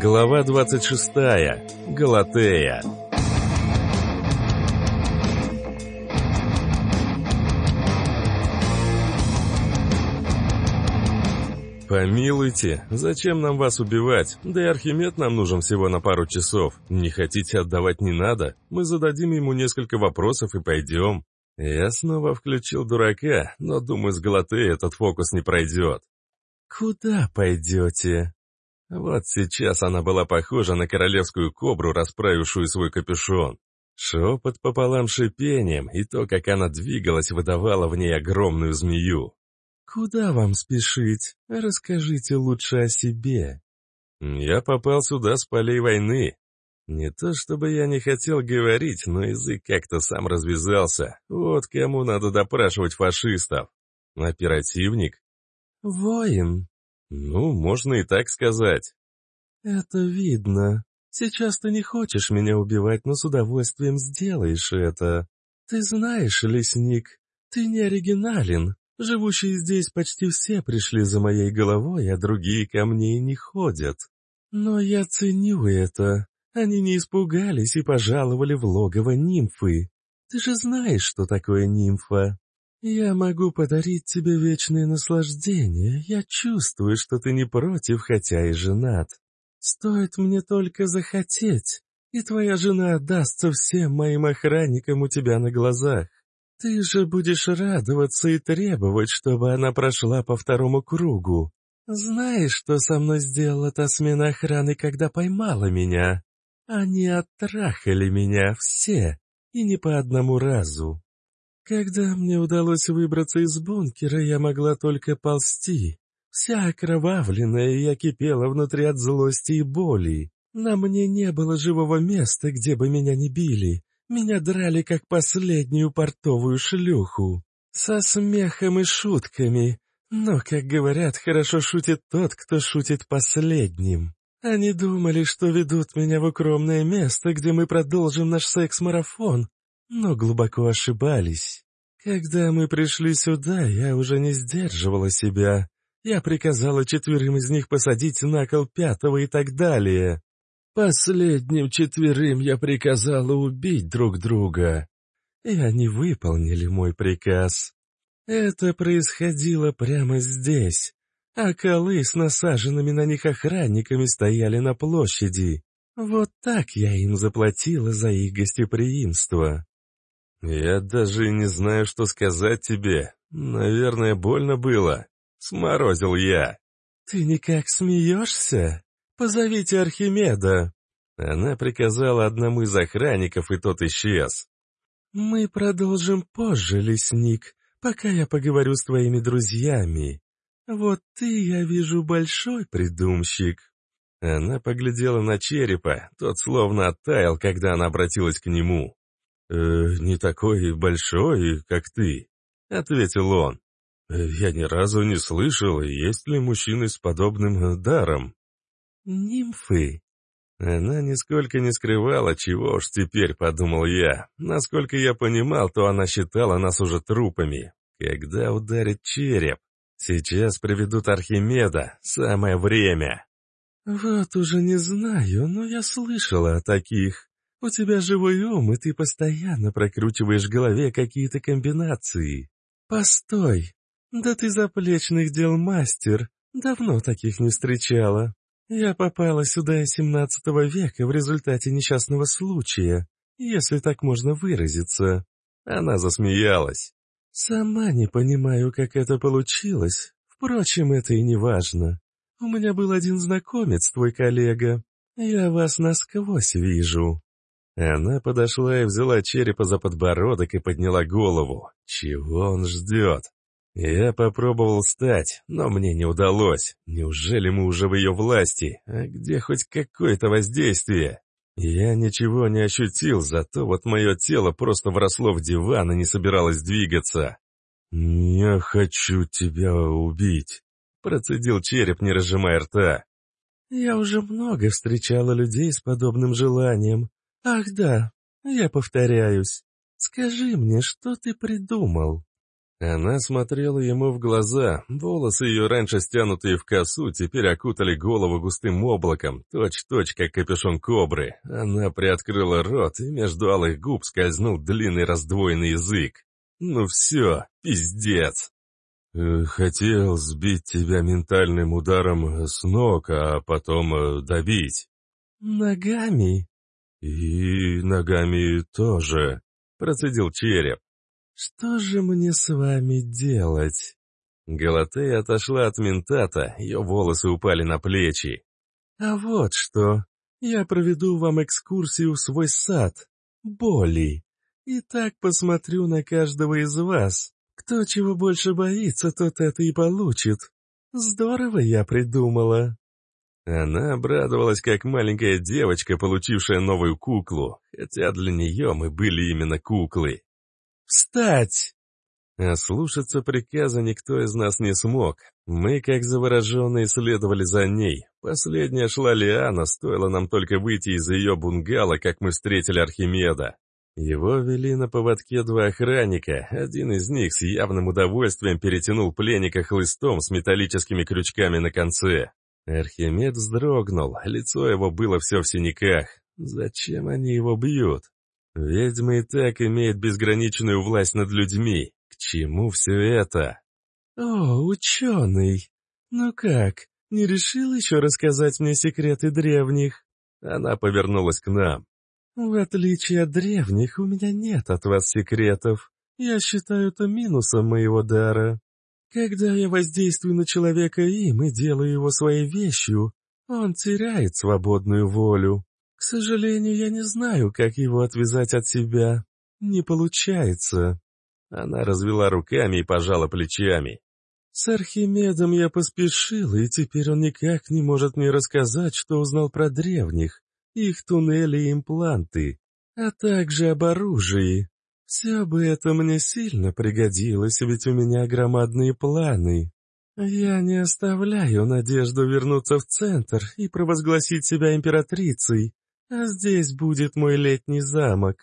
Глава 26. Галатея. «Помилуйте, зачем нам вас убивать? Да и Архимед нам нужен всего на пару часов. Не хотите отдавать не надо? Мы зададим ему несколько вопросов и пойдем». Я снова включил дурака, но, думаю, с Галатеей этот фокус не пройдет. «Куда пойдете?» Вот сейчас она была похожа на королевскую кобру, расправившую свой капюшон. Шепот пополам шипением, и то, как она двигалась, выдавало в ней огромную змею. «Куда вам спешить? Расскажите лучше о себе». «Я попал сюда с полей войны. Не то чтобы я не хотел говорить, но язык как-то сам развязался. Вот кому надо допрашивать фашистов. Оперативник? Воин. Ну, можно и так сказать. Это видно. Сейчас ты не хочешь меня убивать, но с удовольствием сделаешь это. Ты знаешь, лесник, ты не оригинален. Живущие здесь почти все пришли за моей головой, а другие ко мне и не ходят. Но я ценю это. Они не испугались и пожаловали в логово нимфы. Ты же знаешь, что такое нимфа. Я могу подарить тебе вечное наслаждение. Я чувствую, что ты не против, хотя и женат. Стоит мне только захотеть, и твоя жена отдастся всем моим охранникам у тебя на глазах. Ты же будешь радоваться и требовать, чтобы она прошла по второму кругу. Знаешь, что со мной сделала та смена охраны, когда поймала меня? Они оттрахали меня все, и не по одному разу. Когда мне удалось выбраться из бункера, я могла только ползти. Вся окровавленная, я кипела внутри от злости и боли. На мне не было живого места, где бы меня не били, меня драли как последнюю портовую шлюху. Со смехом и шутками. Но, как говорят, хорошо шутит тот, кто шутит последним. Они думали, что ведут меня в укромное место, где мы продолжим наш секс-марафон, но глубоко ошибались. Когда мы пришли сюда, я уже не сдерживала себя. Я приказала четверым из них посадить на кол пятого и так далее. Последним четверым я приказала убить друг друга, и они выполнили мой приказ. Это происходило прямо здесь, а колы с насаженными на них охранниками стояли на площади. Вот так я им заплатила за их гостеприимство. Я даже не знаю, что сказать тебе. Наверное, больно было. Сморозил я. Ты никак смеешься? «Позовите Архимеда!» Она приказала одному из охранников, и тот исчез. «Мы продолжим позже, лесник, пока я поговорю с твоими друзьями. Вот ты, я вижу, большой придумщик». Она поглядела на черепа, тот словно оттаял, когда она обратилась к нему. «Э, «Не такой большой, как ты», — ответил он. «Э, «Я ни разу не слышал, есть ли мужчины с подобным даром». «Нимфы!» Она нисколько не скрывала, чего уж теперь, подумал я. Насколько я понимал, то она считала нас уже трупами. Когда ударит череп? Сейчас приведут Архимеда. Самое время. Вот уже не знаю, но я слышала о таких. У тебя живой ум, и ты постоянно прокручиваешь в голове какие-то комбинации. Постой. Да ты заплечных дел мастер. Давно таких не встречала. Я попала сюда из семнадцатого века в результате несчастного случая, если так можно выразиться. Она засмеялась. Сама не понимаю, как это получилось. Впрочем, это и не важно. У меня был один знакомец, твой коллега. Я вас насквозь вижу. Она подошла и взяла черепа за подбородок и подняла голову. Чего он ждет? Я попробовал встать, но мне не удалось. Неужели мы уже в ее власти? А где хоть какое-то воздействие? Я ничего не ощутил, зато вот мое тело просто вросло в диван и не собиралось двигаться. «Я хочу тебя убить», — процедил череп, не разжимая рта. «Я уже много встречала людей с подобным желанием. Ах да, я повторяюсь. Скажи мне, что ты придумал?» Она смотрела ему в глаза, волосы ее раньше стянутые в косу, теперь окутали голову густым облаком, точь-точь, как капюшон кобры. Она приоткрыла рот, и между алых губ скользнул длинный раздвоенный язык. «Ну все, пиздец!» «Э, «Хотел сбить тебя ментальным ударом с ног, а потом э, добить». «Ногами?» «И ногами тоже», — процедил череп. «Что же мне с вами делать?» Галатея отошла от ментата, ее волосы упали на плечи. «А вот что. Я проведу вам экскурсию в свой сад. Боли. И так посмотрю на каждого из вас. Кто чего больше боится, тот это и получит. Здорово я придумала». Она обрадовалась, как маленькая девочка, получившая новую куклу, хотя для нее мы были именно куклы. «Встать!» А слушаться приказа никто из нас не смог. Мы, как завороженные, следовали за ней. Последняя шла Лиана, стоило нам только выйти из ее бунгало, как мы встретили Архимеда. Его вели на поводке два охранника, один из них с явным удовольствием перетянул пленника хлыстом с металлическими крючками на конце. Архимед вздрогнул, лицо его было все в синяках. Зачем они его бьют? Ведьма и так имеет безграничную власть над людьми. К чему все это? О, ученый! Ну как, не решил еще рассказать мне секреты древних? Она повернулась к нам. В отличие от древних, у меня нет от вас секретов. Я считаю это минусом моего дара. Когда я воздействую на человека им и делаю его своей вещью, он теряет свободную волю. К сожалению, я не знаю, как его отвязать от себя. Не получается. Она развела руками и пожала плечами. С Архимедом я поспешил, и теперь он никак не может мне рассказать, что узнал про древних, их туннели и импланты, а также об оружии. Все бы это мне сильно пригодилось, ведь у меня громадные планы. Я не оставляю надежду вернуться в центр и провозгласить себя императрицей, а здесь будет мой летний замок.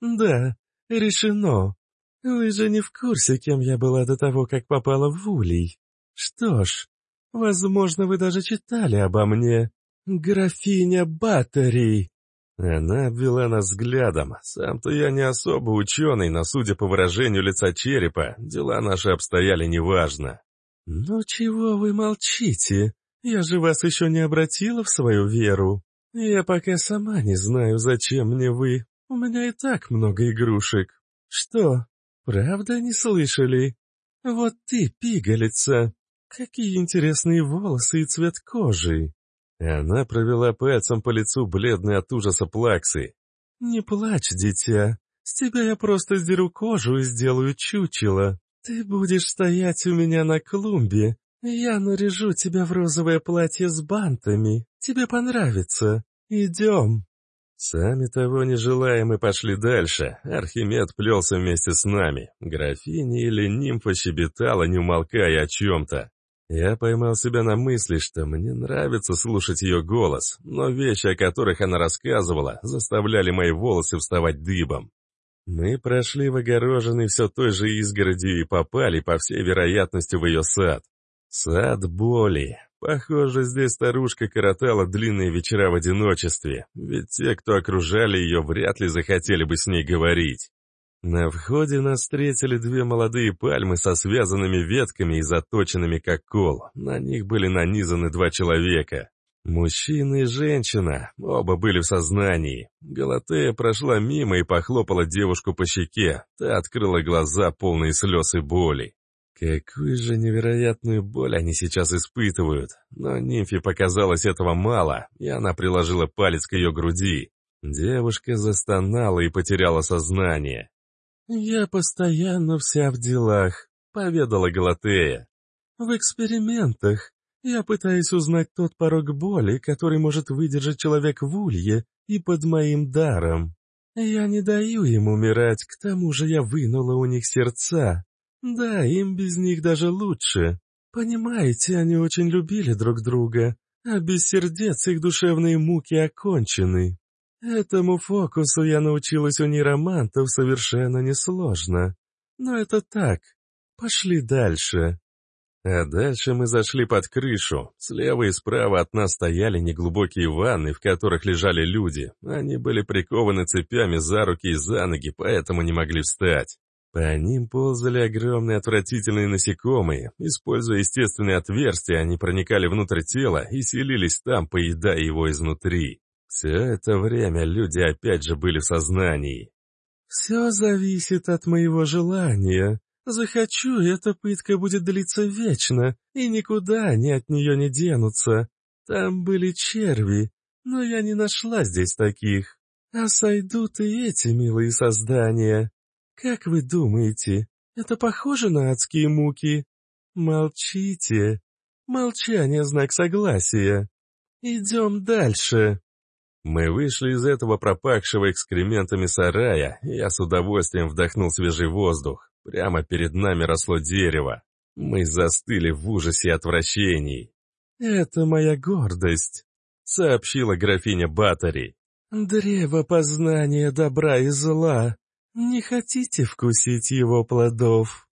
Да, решено. Вы же не в курсе, кем я была до того, как попала в Улей. Что ж, возможно, вы даже читали обо мне. Графиня Баттери. Она обвела нас взглядом. Сам-то я не особо ученый, но, судя по выражению лица черепа, дела наши обстояли неважно. «Ну чего вы молчите? Я же вас еще не обратила в свою веру». «Я пока сама не знаю, зачем мне вы. У меня и так много игрушек. Что, правда не слышали? Вот ты, пигалица. Какие интересные волосы и цвет кожи». Она провела пальцем по лицу бледной от ужаса плаксы. «Не плачь, дитя. С тебя я просто сдеру кожу и сделаю чучело. Ты будешь стоять у меня на клумбе. Я наряжу тебя в розовое платье с бантами. Тебе понравится. «Идем». Сами того не желая, мы пошли дальше. Архимед плелся вместе с нами. Графиня или нимфа щебетала, не умолкая о чем-то. Я поймал себя на мысли, что мне нравится слушать ее голос, но вещи, о которых она рассказывала, заставляли мои волосы вставать дыбом. Мы прошли в огороженный все той же изгородью и попали, по всей вероятности, в ее сад. Сад боли. Похоже, здесь старушка коротала длинные вечера в одиночестве, ведь те, кто окружали ее, вряд ли захотели бы с ней говорить. На входе нас встретили две молодые пальмы со связанными ветками и заточенными как кол. На них были нанизаны два человека. Мужчина и женщина, оба были в сознании. Галатея прошла мимо и похлопала девушку по щеке. Та открыла глаза, полные слез и боли. Какую же невероятную боль они сейчас испытывают. Но нимфе показалось этого мало, и она приложила палец к ее груди. Девушка застонала и потеряла сознание. «Я постоянно вся в делах», — поведала Галатея. «В экспериментах. Я пытаюсь узнать тот порог боли, который может выдержать человек в улье и под моим даром. Я не даю им умирать, к тому же я вынула у них сердца, да, им без них даже лучше. Понимаете, они очень любили друг друга, а без сердец их душевные муки окончены. Этому фокусу я научилась у нейромантов совершенно несложно. Но это так, Пошли дальше». А дальше мы зашли под крышу. Слева и справа от нас стояли неглубокие ванны, в которых лежали люди. Они были прикованы цепями за руки и за ноги, поэтому не могли встать. По ним ползали огромные отвратительные насекомые. Используя естественные отверстия, они проникали внутрь тела и селились там, поедая его изнутри. Все это время люди опять же были в сознании. «Все зависит от моего желания. Захочу, эта пытка будет длиться вечно, и никуда они от нее не денутся. Там были черви, но я не нашла здесь таких. А сойдут и эти милые создания. Как вы думаете, это похоже на адские муки? Молчите. Молчание — знак согласия. Идем дальше. Мы вышли из этого пропахшего экскрементами сарая, и я с удовольствием вдохнул свежий воздух. Прямо перед нами росло дерево. Мы застыли в ужасе и отвращении. «Это моя гордость», — сообщила графиня Баттери. «Древо познания добра и зла. Не хотите вкусить его плодов?»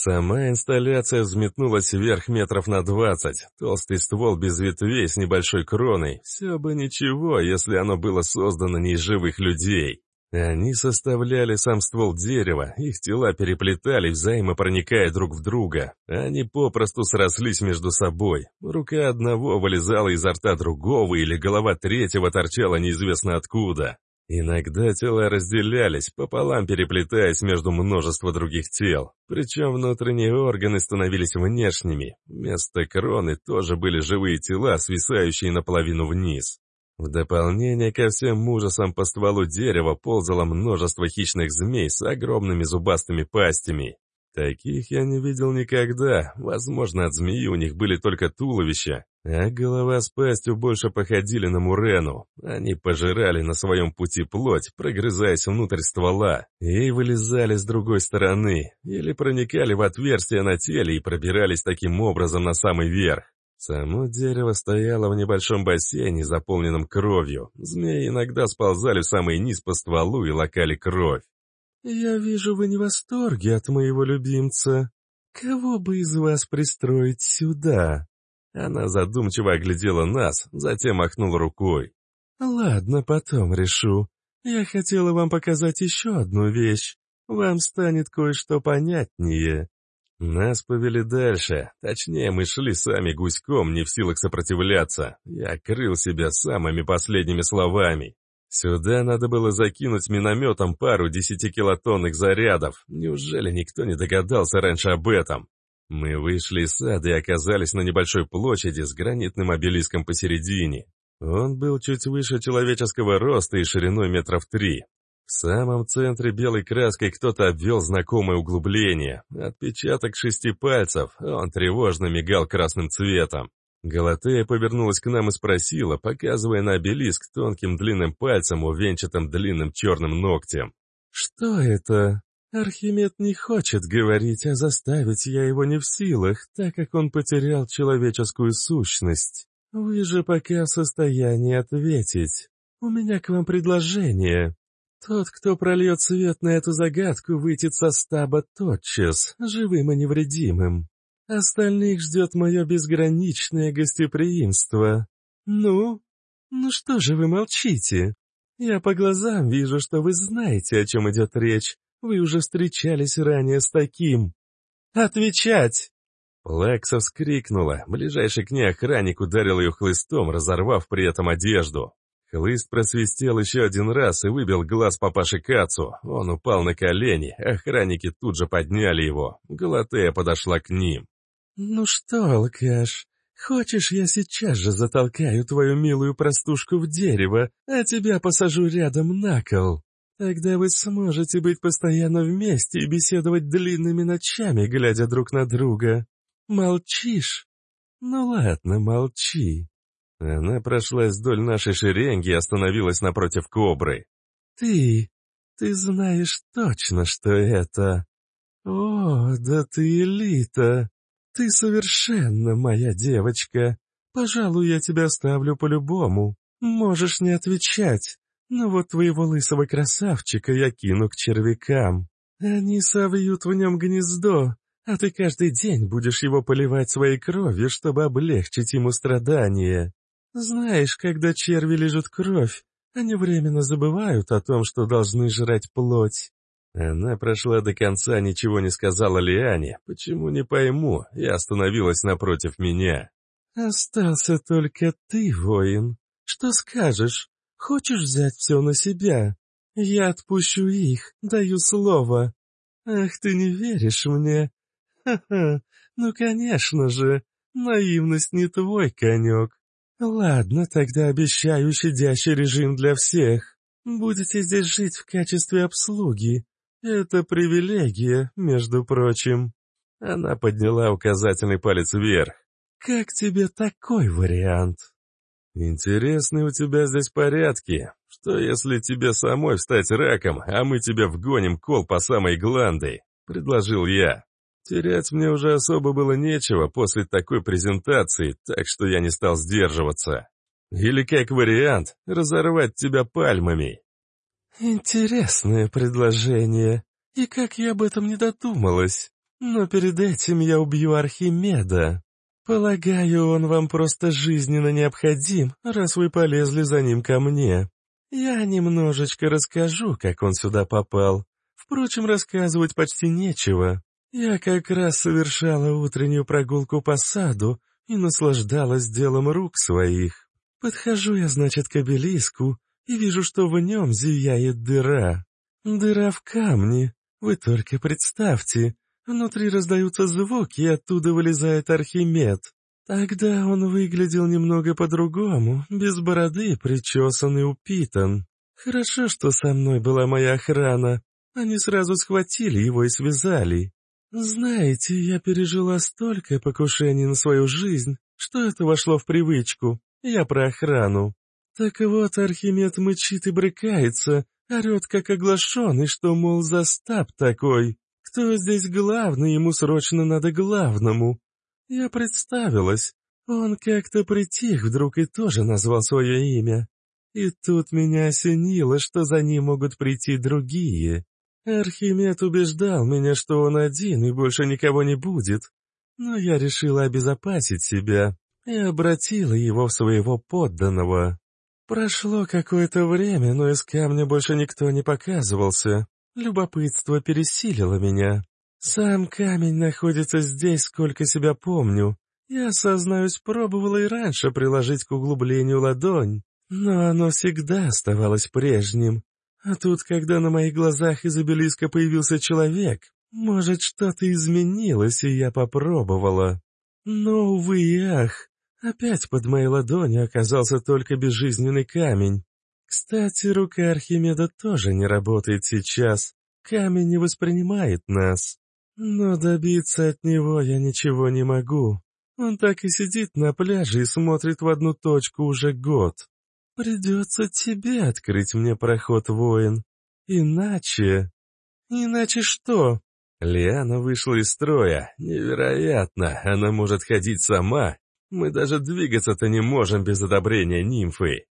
Сама инсталляция взметнулась вверх метров на двадцать. Толстый ствол без ветвей с небольшой кроной. Все бы ничего, если оно было создано не из живых людей. Они составляли сам ствол дерева, их тела переплетались, взаимопроникая друг в друга. Они попросту срослись между собой. Рука одного вылезала изо рта другого, или голова третьего торчала неизвестно откуда. Иногда тела разделялись, пополам переплетаясь между множества других тел. Причем внутренние органы становились внешними. Вместо кроны тоже были живые тела, свисающие наполовину вниз. В дополнение ко всем ужасам по стволу дерева ползало множество хищных змей с огромными зубастыми пастями. Таких я не видел никогда, возможно, от змеи у них были только туловища, а голова с пастью больше походили на мурену. Они пожирали на своем пути плоть, прогрызаясь внутрь ствола, и вылезали с другой стороны, или проникали в отверстия на теле и пробирались таким образом на самый верх. Само дерево стояло в небольшом бассейне, заполненном кровью. Змеи иногда сползали в самый низ по стволу и лакали кровь. «Я вижу, вы не в восторге от моего любимца. Кого бы из вас пристроить сюда?» Она задумчиво оглядела нас, затем махнула рукой. «Ладно, потом решу. Я хотела вам показать еще одну вещь. Вам станет кое-что понятнее. Нас повели дальше. Точнее, мы шли сами гуськом, не в силах сопротивляться. Я крыл себя самыми последними словами. Сюда надо было закинуть минометом пару десятикилотонных зарядов. Неужели никто не догадался раньше об этом? Мы вышли из сада и оказались на небольшой площади с гранитным обелиском посередине. Он был чуть выше человеческого роста и шириной метров три. В самом центре белой краской кто-то обвел знакомое углубление. Отпечаток шести пальцев, он тревожно мигал красным цветом. Галатея повернулась к нам и спросила, показывая на обелиск тонким длинным пальцем, увенчатым длинным черным ногтем. «Что это? Архимед не хочет говорить, а заставить я его не в силах, так как он потерял человеческую сущность. Вы же пока в состоянии ответить. У меня к вам предложение. Тот, кто прольет свет на эту загадку, выйдет со стаба тотчас, живым и невредимым. Остальных ждет мое безграничное гостеприимство. Ну? Ну что же вы молчите? Я по глазам вижу, что вы знаете, о чем идет речь. Вы уже встречались ранее с таким. Отвечать! Плакса вскрикнула. Ближайший к ней охранник ударил ее хлыстом, разорвав при этом одежду. Хлыст просвистел еще один раз и выбил глаз папаши Кацу. Он упал на колени, охранники тут же подняли его. Галатея подошла к ним. «Ну что, алкаш, хочешь, я сейчас же затолкаю твою милую простушку в дерево, а тебя посажу рядом на кол? Тогда вы сможете быть постоянно вместе и беседовать длинными ночами, глядя друг на друга. Молчишь? Ну ладно, молчи. Она прошлась вдоль нашей шеренги и остановилась напротив кобры. «Ты... ты знаешь точно, что это... О, да ты элита! Ты совершенно моя девочка. Пожалуй, я тебя оставлю по-любому. Можешь не отвечать. Но вот твоего лысого красавчика я кину к червякам. Они совьют в нем гнездо, а ты каждый день будешь его поливать своей кровью, чтобы облегчить ему страдания. Знаешь, когда черви лежат кровь, они временно забывают о том, что должны жрать плоть. Она прошла до конца, ничего не сказала Лиане, почему не пойму, и остановилась напротив меня. «Остался только ты, воин. Что скажешь? Хочешь взять все на себя? Я отпущу их, даю слово. Ах, ты не веришь мне? Ха-ха, ну, конечно же, наивность не твой конек. Ладно, тогда обещаю щадящий режим для всех. Будете здесь жить в качестве обслуги. Это привилегия, между прочим. Она подняла указательный палец вверх. Как тебе такой вариант? Интересные у тебя здесь порядки. Что если тебе самой встать раком, а мы тебя вгоним кол по самой гланды? Предложил я. Терять мне уже особо было нечего после такой презентации, так что я не стал сдерживаться. Или как вариант, разорвать тебя пальмами. Интересное предложение. И как я об этом не додумалась. Но перед этим я убью Архимеда. Полагаю, он вам просто жизненно необходим, раз вы полезли за ним ко мне. Я немножечко расскажу, как он сюда попал. Впрочем, рассказывать почти нечего. Я как раз совершала утреннюю прогулку по саду и наслаждалась делом рук своих. Подхожу я, значит, к обелиску и вижу, что в нем зияет дыра. Дыра в камне. Вы только представьте. Внутри раздаются звуки, и оттуда вылезает Архимед. Тогда он выглядел немного по-другому, без бороды, причесан и упитан. Хорошо, что со мной была моя охрана. Они сразу схватили его и связали. «Знаете, я пережила столько покушений на свою жизнь, что это вошло в привычку. Я про охрану. Так вот, Архимед мычит и брыкается, орет как оглашенный, что, мол, застап такой. Кто здесь главный, ему срочно надо главному. Я представилась. Он как-то притих вдруг и тоже назвал свое имя. И тут меня осенило, что за ним могут прийти другие. Архимед убеждал меня, что он один и больше никого не будет, но я решила обезопасить себя и обратила его в своего подданного. Прошло какое-то время, но из камня больше никто не показывался. Любопытство пересилило меня. Сам камень находится здесь, сколько себя помню. Я, сознаюсь, пробовала и раньше приложить к углублению ладонь, но оно всегда оставалось прежним. А тут, когда на моих глазах из обелиска появился человек, может, что-то изменилось, и я попробовала. Но, увы и ах, опять под моей ладонью оказался только безжизненный камень. Кстати, рука Архимеда тоже не работает сейчас. Камень не воспринимает нас. Но добиться от него я ничего не могу. Он так и сидит на пляже и смотрит в одну точку уже год. Придется тебе открыть мне проход, воин. Иначе... Иначе что? Лиана вышла из строя. Невероятно, она может ходить сама. Мы даже двигаться-то не можем без одобрения нимфы.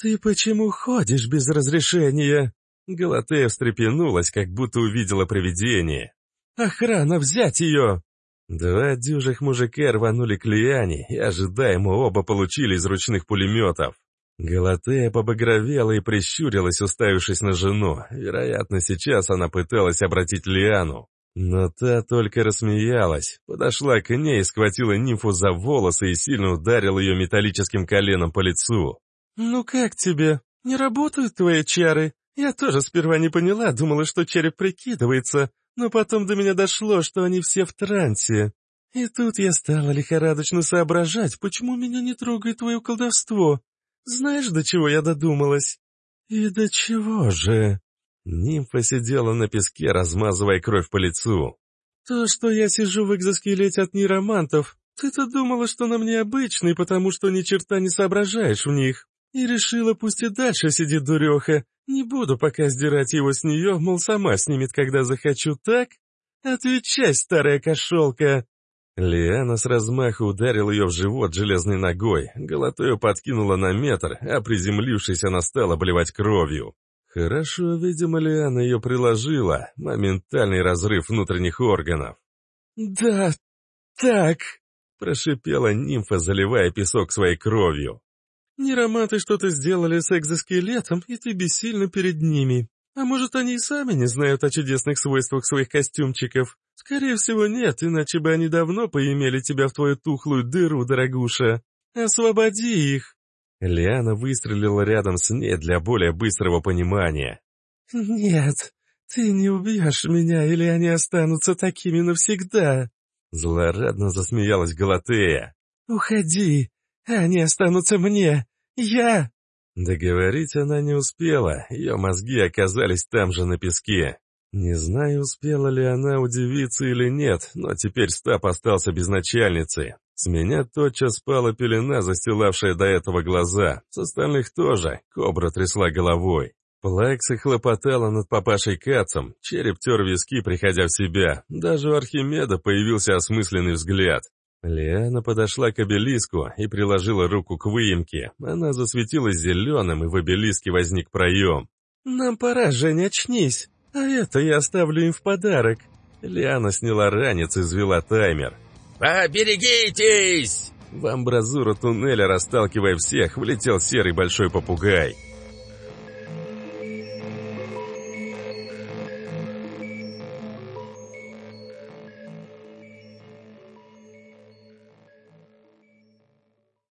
«Ты почему ходишь без разрешения?» Галатея встрепенулась, как будто увидела привидение. «Охрана, взять ее!» Два дюжих мужика рванули к Лиане, и ожидаемо оба получили из ручных пулеметов. Галатея побагровела и прищурилась, уставившись на жену. Вероятно, сейчас она пыталась обратить Лиану. Но та только рассмеялась, подошла к ней схватила нимфу за волосы и сильно ударила ее металлическим коленом по лицу. «Ну как тебе? Не работают твои чары? Я тоже сперва не поняла, думала, что череп прикидывается, но потом до меня дошло, что они все в трансе. И тут я стала лихорадочно соображать, почему меня не трогает твое колдовство. Знаешь, до чего я додумалась?» «И до чего же?» Нимфа сидела на песке, размазывая кровь по лицу. «То, что я сижу в экзоскелете от нейромантов, ты-то думала, что на мне обычный, потому что ни черта не соображаешь в них. И решила, пусть и дальше сидит дуреха. Не буду пока сдирать его с нее, мол, сама снимет, когда захочу, так? Отвечай, старая кошелка!» Лиана с размаху ударил ее в живот железной ногой, Галатею подкинула на метр, а приземлившись, она стала обливать кровью. Хорошо, видимо, Лиана ее приложила, моментальный разрыв внутренних органов. «Да, так», — прошипела нимфа, заливая песок своей кровью. «Нероматы что-то сделали с экзоскелетом, и ты бессильно перед ними. А может, они и сами не знают о чудесных свойствах своих костюмчиков? Скорее всего, нет, иначе бы они давно поимели тебя в твою тухлую дыру, дорогуша. Освободи их!» Лиана выстрелила рядом с ней для более быстрого понимания. «Нет, ты не убьешь меня, или они останутся такими навсегда!» Злорадно засмеялась Галатея. «Уходи, они останутся мне! Я...» Договорить она не успела, ее мозги оказались там же на песке. Не знаю, успела ли она удивиться или нет, но теперь Стап остался без начальницы. С меня тотчас спала пелена, застилавшая до этого глаза. С остальных тоже. Кобра трясла головой. Плакса хлопотала над папашей Кацом, череп тер виски, приходя в себя. Даже у Архимеда появился осмысленный взгляд. Лиана подошла к обелиску и приложила руку к выемке. Она засветилась зеленым, и в обелиске возник проем. «Нам пора, Женя, очнись, а это я оставлю им в подарок». Лиана сняла ранец и взвела таймер. «Поберегитесь!» В амбразуру туннеля, расталкивая всех, влетел серый большой попугай.